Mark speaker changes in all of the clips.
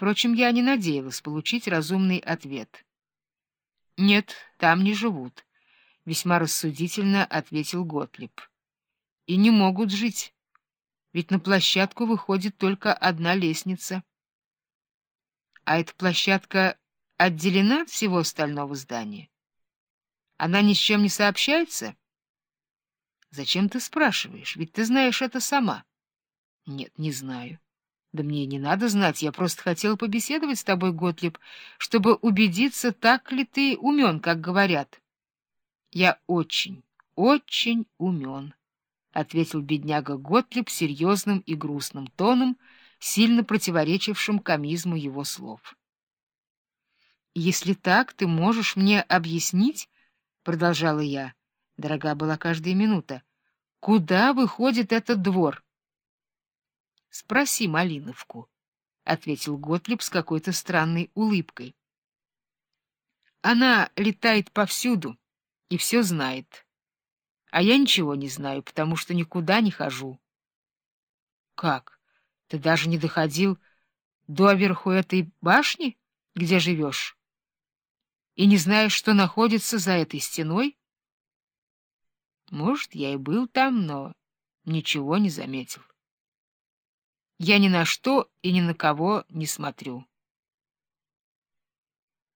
Speaker 1: Впрочем, я не надеялась получить разумный ответ. — Нет, там не живут, — весьма рассудительно ответил Готлиб. — И не могут жить, ведь на площадку выходит только одна лестница. — А эта площадка отделена от всего остального здания? Она ни с чем не сообщается? — Зачем ты спрашиваешь? Ведь ты знаешь это сама. — Нет, не знаю. — да мне не надо знать, я просто хотела побеседовать с тобой, Готлиб, чтобы убедиться, так ли ты умен, как говорят. — Я очень, очень умен, — ответил бедняга Готлиб серьезным и грустным тоном, сильно противоречившим комизму его слов. — Если так, ты можешь мне объяснить, — продолжала я, дорога была каждая минута, — куда выходит этот двор? —— Спроси Малиновку, — ответил Готлиб с какой-то странной улыбкой. — Она летает повсюду и все знает. А я ничего не знаю, потому что никуда не хожу. — Как? Ты даже не доходил до верху этой башни, где живешь? И не знаешь, что находится за этой стеной? Может, я и был там, но ничего не заметил. Я ни на что и ни на кого не смотрю.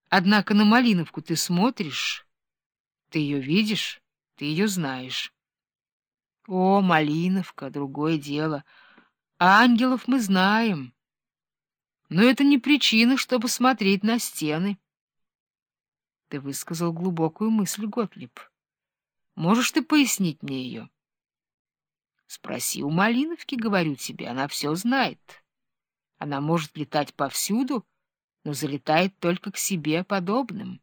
Speaker 1: Однако на Малиновку ты смотришь, ты ее видишь, ты ее знаешь. О, Малиновка, другое дело. Ангелов мы знаем. Но это не причина, чтобы смотреть на стены. Ты высказал глубокую мысль, Готлиб. Можешь ты пояснить мне ее? — Спроси у Малиновки, говорю тебе, она все знает. Она может летать повсюду, но залетает только к себе подобным.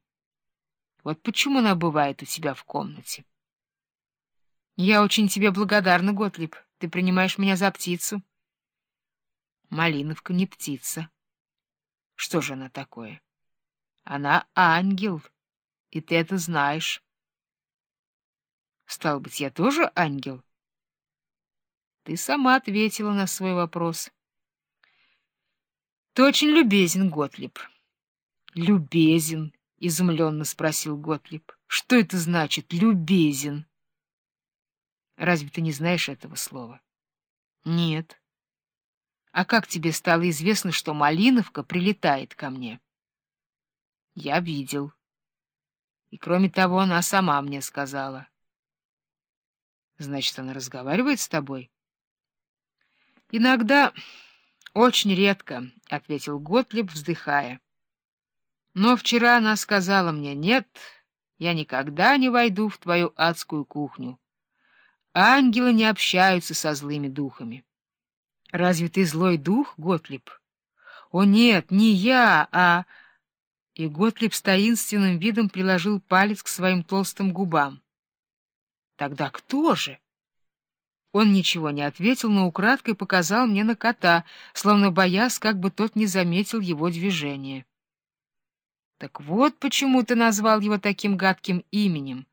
Speaker 1: Вот почему она бывает у тебя в комнате. Я очень тебе благодарна, Готлиб. Ты принимаешь меня за птицу. Малиновка не птица. Что же она такое? Она ангел, и ты это знаешь. Стал быть, я тоже ангел? — ты сама ответила на свой вопрос. — Ты очень любезен, Готлиб. — Любезен? — изумленно спросил Готлиб. — Что это значит «любезен»? — Разве ты не знаешь этого слова? — Нет. — А как тебе стало известно, что Малиновка прилетает ко мне? — Я видел. И, кроме того, она сама мне сказала. — Значит, она разговаривает с тобой? — Иногда, очень редко, — ответил Готлиб, вздыхая. Но вчера она сказала мне, нет, я никогда не войду в твою адскую кухню. Ангелы не общаются со злыми духами. Разве ты злой дух, Готлиб? О нет, не я, а... И Готлиб с таинственным видом приложил палец к своим толстым губам. Тогда кто же? Он ничего не ответил, но украдкой показал мне на кота, словно боясь, как бы тот не заметил его движения. — Так вот почему ты назвал его таким гадким именем.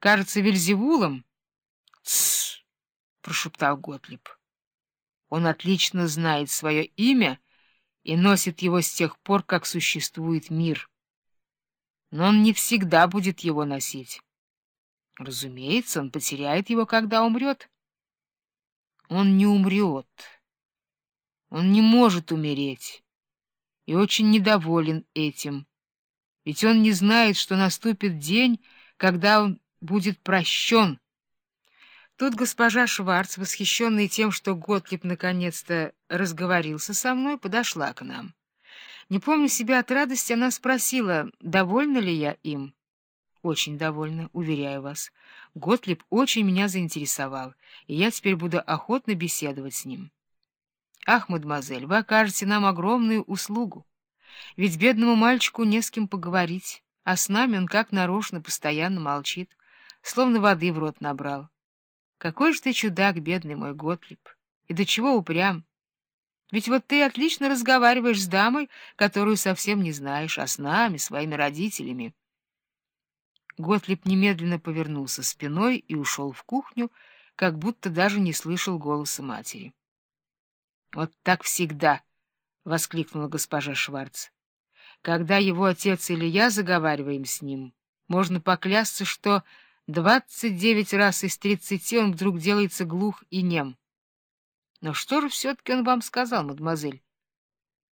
Speaker 1: Кажется, Вельзевулом? — Тссс! — прошептал Готлиб. — Он отлично знает свое имя и носит его с тех пор, как существует мир. Но он не всегда будет его носить. Разумеется, он потеряет его, когда умрет. — он не умрет. Он не может умереть. И очень недоволен этим. Ведь он не знает, что наступит день, когда он будет прощен. Тут госпожа Шварц, восхищенная тем, что Готлиб наконец-то разговорился со мной, подошла к нам. Не помня себя от радости, она спросила, довольна ли я им. Очень довольна, уверяю вас. Готлиб очень меня заинтересовал, и я теперь буду охотно беседовать с ним. Ах, мадемуазель, вы окажете нам огромную услугу. Ведь бедному мальчику не с кем поговорить, а с нами он как нарочно постоянно молчит, словно воды в рот набрал. Какой же ты чудак, бедный мой Готлиб, и до чего упрям. Ведь вот ты отлично разговариваешь с дамой, которую совсем не знаешь, а с нами, своими родителями. Готлиб немедленно повернулся спиной и ушел в кухню, как будто даже не слышал голоса матери. — Вот так всегда, — воскликнула госпожа Шварц. «Когда его отец или я заговариваем с ним, можно поклясться, что двадцать девять раз из тридцати он вдруг делается глух и нем. Но что же все-таки он вам сказал, мадемуазель?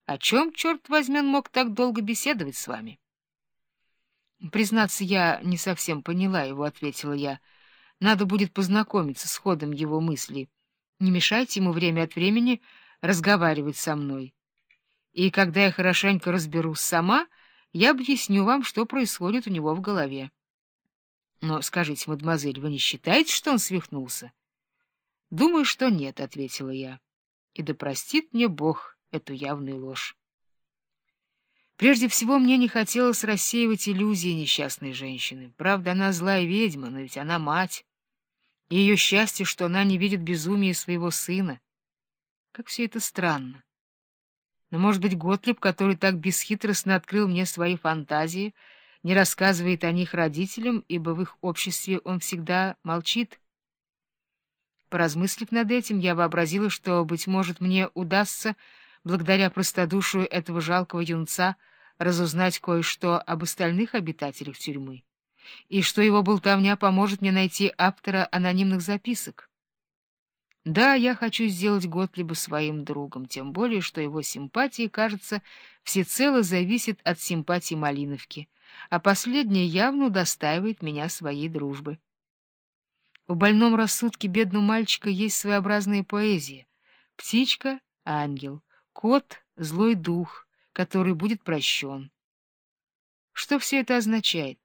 Speaker 1: О чем, черт возьми, он мог так долго беседовать с вами?» «Признаться, я не совсем поняла его», — ответила я. «Надо будет познакомиться с ходом его мыслей. Не мешайте ему время от времени разговаривать со мной» и когда я хорошенько разберусь сама, я объясню вам, что происходит у него в голове. Но скажите, мадемуазель, вы не считаете, что он свихнулся? — Думаю, что нет, — ответила я. И да простит мне Бог эту явную ложь. Прежде всего, мне не хотелось рассеивать иллюзии несчастной женщины. Правда, она злая ведьма, но ведь она мать. И ее счастье, что она не видит безумия своего сына. Как все это странно. Но, может быть, Готлиб, который так бесхитростно открыл мне свои фантазии, не рассказывает о них родителям, ибо в их обществе он всегда молчит? Поразмыслив над этим, я вообразила, что, быть может, мне удастся, благодаря простодушию этого жалкого юнца, разузнать кое-что об остальных обитателях тюрьмы, и что его болтовня поможет мне найти автора анонимных записок. Да, я хочу сделать Готлиба своим другом, тем более, что его симпатии, кажется, всецело зависят от симпатии Малиновки, а последняя явно удостаивает меня своей дружбы. В больном рассудке бедного мальчика есть своеобразная поэзия. Птичка — ангел, кот — злой дух, который будет прощен. Что все это означает?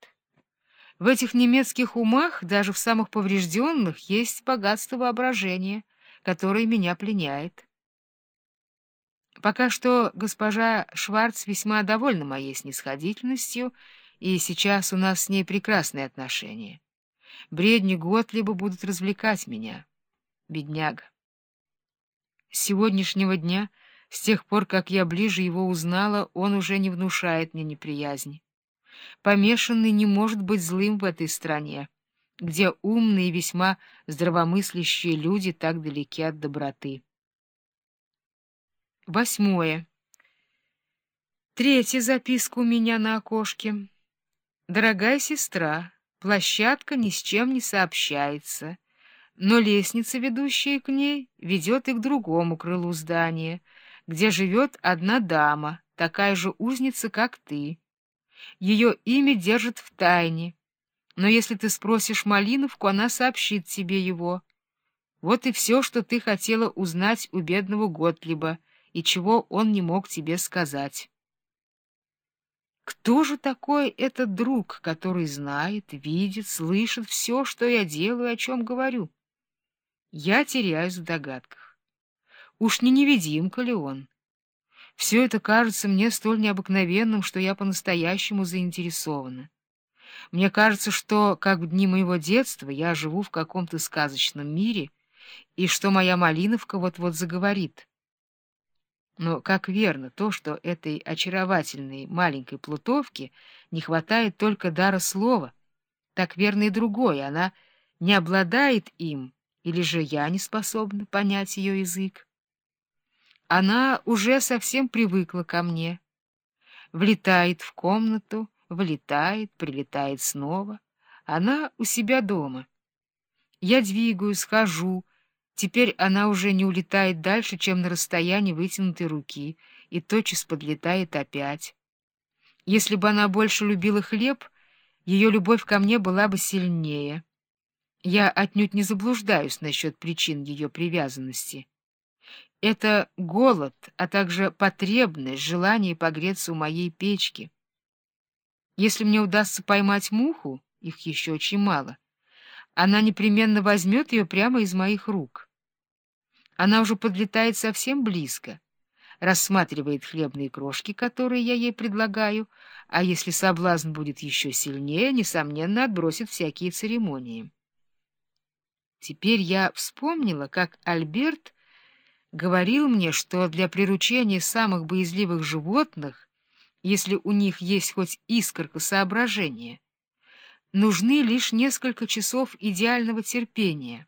Speaker 1: В этих немецких умах, даже в самых поврежденных, есть богатство воображения, которое меня пленяет. Пока что госпожа Шварц весьма довольна моей снисходительностью, и сейчас у нас с ней прекрасные отношения. Бредни Готлиба будут развлекать меня. Бедняга. С сегодняшнего дня, с тех пор, как я ближе его узнала, он уже не внушает мне неприязни. Помешанный не может быть злым в этой стране, где умные и весьма здравомыслящие люди так далеки от доброты. Восьмое. Третья записка у меня на окошке. «Дорогая сестра, площадка ни с чем не сообщается, но лестница, ведущая к ней, ведет и к другому крылу здания, где живет одна дама, такая же узница, как ты». Ее имя держит в тайне, но если ты спросишь Малиновку, она сообщит тебе его. Вот и все, что ты хотела узнать у бедного Готлиба, и чего он не мог тебе сказать. Кто же такой этот друг, который знает, видит, слышит все, что я делаю, о чем говорю? Я теряюсь в догадках. Уж не невидимка ли он? Все это кажется мне столь необыкновенным, что я по-настоящему заинтересована. Мне кажется, что, как в дни моего детства, я живу в каком-то сказочном мире, и что моя Малиновка вот-вот заговорит. Но как верно то, что этой очаровательной маленькой плутовке не хватает только дара слова, так верно и другое, она не обладает им, или же я не способна понять ее язык. Она уже совсем привыкла ко мне. Влетает в комнату, вылетает, прилетает снова. Она у себя дома. Я двигаюсь, хожу. Теперь она уже не улетает дальше, чем на расстоянии вытянутой руки, и тотчас подлетает опять. Если бы она больше любила хлеб, ее любовь ко мне была бы сильнее. Я отнюдь не заблуждаюсь насчет причин ее привязанности. Это голод, а также потребность, желание погреться у моей печки. Если мне удастся поймать муху, их еще очень мало, она непременно возьмет ее прямо из моих рук. Она уже подлетает совсем близко, рассматривает хлебные крошки, которые я ей предлагаю, а если соблазн будет еще сильнее, несомненно, отбросит всякие церемонии. Теперь я вспомнила, как Альберт говорил мне, что для приручения самых боязливых животных, если у них есть хоть искорка соображения, нужны лишь несколько часов идеального терпения.